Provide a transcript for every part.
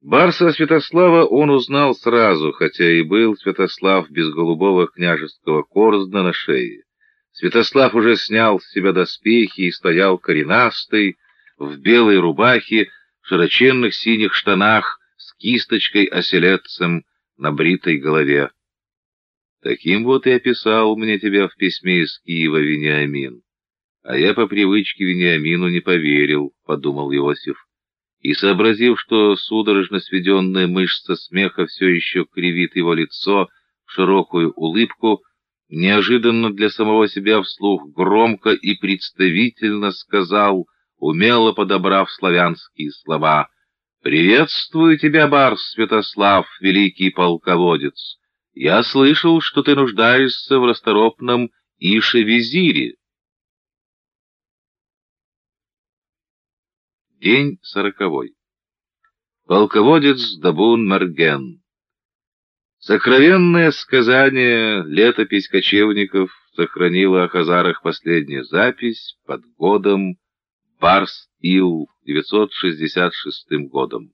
Барса Святослава он узнал сразу, хотя и был Святослав без голубого княжеского корзна на шее. Святослав уже снял с себя доспехи и стоял коренастый, в белой рубахе, в широченных синих штанах, с кисточкой-оселедцем на бритой голове. Таким вот и описал мне тебя в письме из Киева Вениамин. А я по привычке Вениамину не поверил, — подумал Иосиф. И, сообразив, что судорожно сведенная мышца смеха все еще кривит его лицо в широкую улыбку, неожиданно для самого себя вслух громко и представительно сказал, умело подобрав славянские слова, «Приветствую тебя, Барс Святослав, великий полководец! Я слышал, что ты нуждаешься в расторопном Ише-визире». День сороковой. Полководец Дабун Марген. Сокровенное сказание, летопись кочевников, сохранила о хазарах последнюю запись под годом Барс-Ил 966 годом.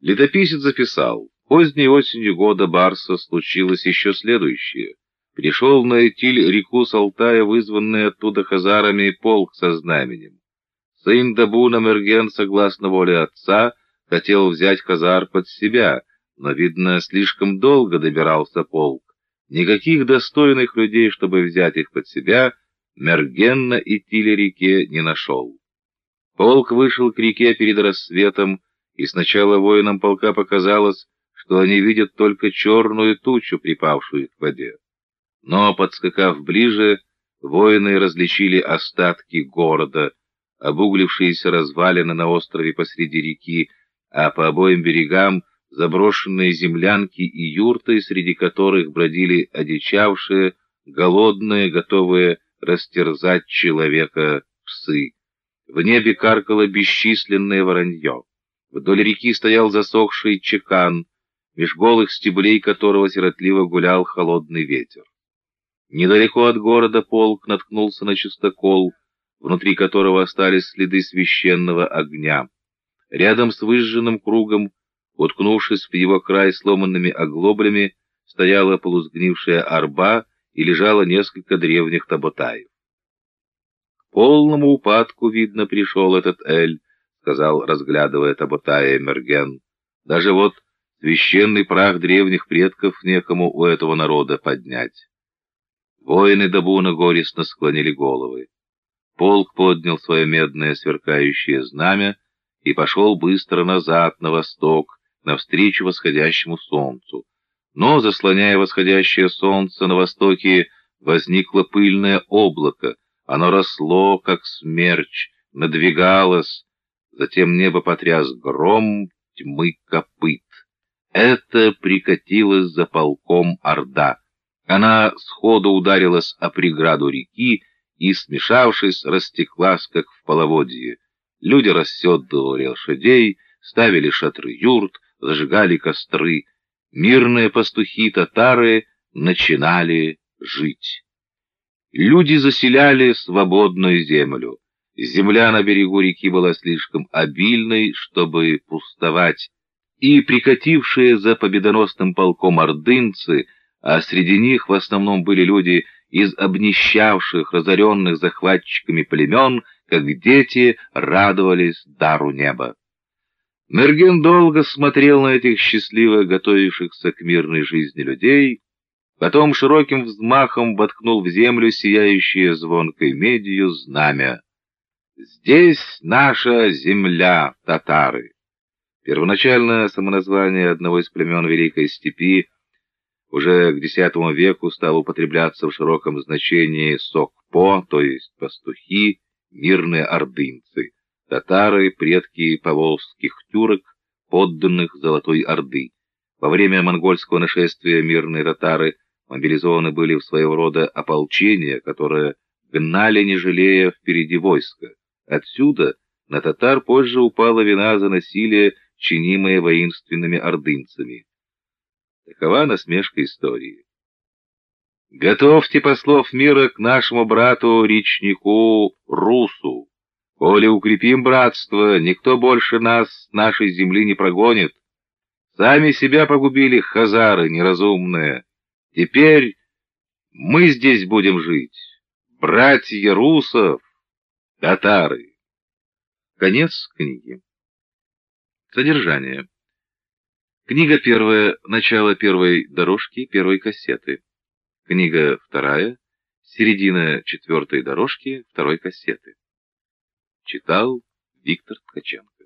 Летописец записал, поздней осенью года Барса случилось еще следующее. Пришел на Этиль реку с Алтая, вызванный оттуда хазарами полк со знаменем. Сын Дабуна Мерген, согласно воле отца, хотел взять Хазар под себя, но, видно, слишком долго добирался полк. Никаких достойных людей, чтобы взять их под себя, Мерген на Итиле-реке не нашел. Полк вышел к реке перед рассветом, и сначала воинам полка показалось, что они видят только черную тучу, припавшую к воде. Но, подскакав ближе, воины различили остатки города — обуглившиеся развалины на острове посреди реки, а по обоим берегам заброшенные землянки и юрты, среди которых бродили одичавшие, голодные, готовые растерзать человека псы. В небе каркало бесчисленное воронье. Вдоль реки стоял засохший чекан, меж голых стеблей которого сиротливо гулял холодный ветер. Недалеко от города полк наткнулся на чистокол, внутри которого остались следы священного огня. Рядом с выжженным кругом, уткнувшись в его край сломанными оглоблями, стояла полузгнившая арба и лежало несколько древних таботаев. «К полному упадку, видно, пришел этот Эль», — сказал, разглядывая таботая Мерген. «Даже вот священный прах древних предков некому у этого народа поднять». Воины Дабуна горестно склонили головы. Полк поднял свое медное сверкающее знамя и пошел быстро назад, на восток, навстречу восходящему солнцу. Но, заслоняя восходящее солнце на востоке, возникло пыльное облако. Оно росло, как смерч, надвигалось. Затем небо потряс гром тьмы копыт. Это прикатилось за полком Орда. Она сходу ударилась о преграду реки, и, смешавшись, растеклась, как в половодье. Люди расседывали лошадей, ставили шатры юрт, зажигали костры. Мирные пастухи-татары начинали жить. Люди заселяли свободную землю. Земля на берегу реки была слишком обильной, чтобы пустовать, и прикатившие за победоносным полком ордынцы, а среди них в основном были люди, из обнищавших, разоренных захватчиками племен, как дети радовались дару неба. Мерген долго смотрел на этих счастливых, готовившихся к мирной жизни людей, потом широким взмахом воткнул в землю сияющее звонкой медью знамя. «Здесь наша земля, татары!» Первоначально самоназвание одного из племен Великой Степи — уже к X веку стал употребляться в широком значении сокпо, то есть пастухи, мирные ордынцы, татары, предки поволжских тюрок, подданных Золотой Орды. Во время монгольского нашествия мирные татары мобилизованы были в своего рода ополчение, которое гнали, не жалея, впереди войска. Отсюда на татар позже упала вина за насилие, чинимое воинственными ордынцами. Такова насмешка истории. Готовьте послов мира к нашему брату-речнику Русу. Коли укрепим братство, никто больше нас с нашей земли не прогонит. Сами себя погубили, хазары неразумные. Теперь мы здесь будем жить, братья русов, татары. Конец книги. Содержание. Книга первая. Начало первой дорожки первой кассеты. Книга вторая. Середина четвертой дорожки второй кассеты. Читал Виктор Ткаченко.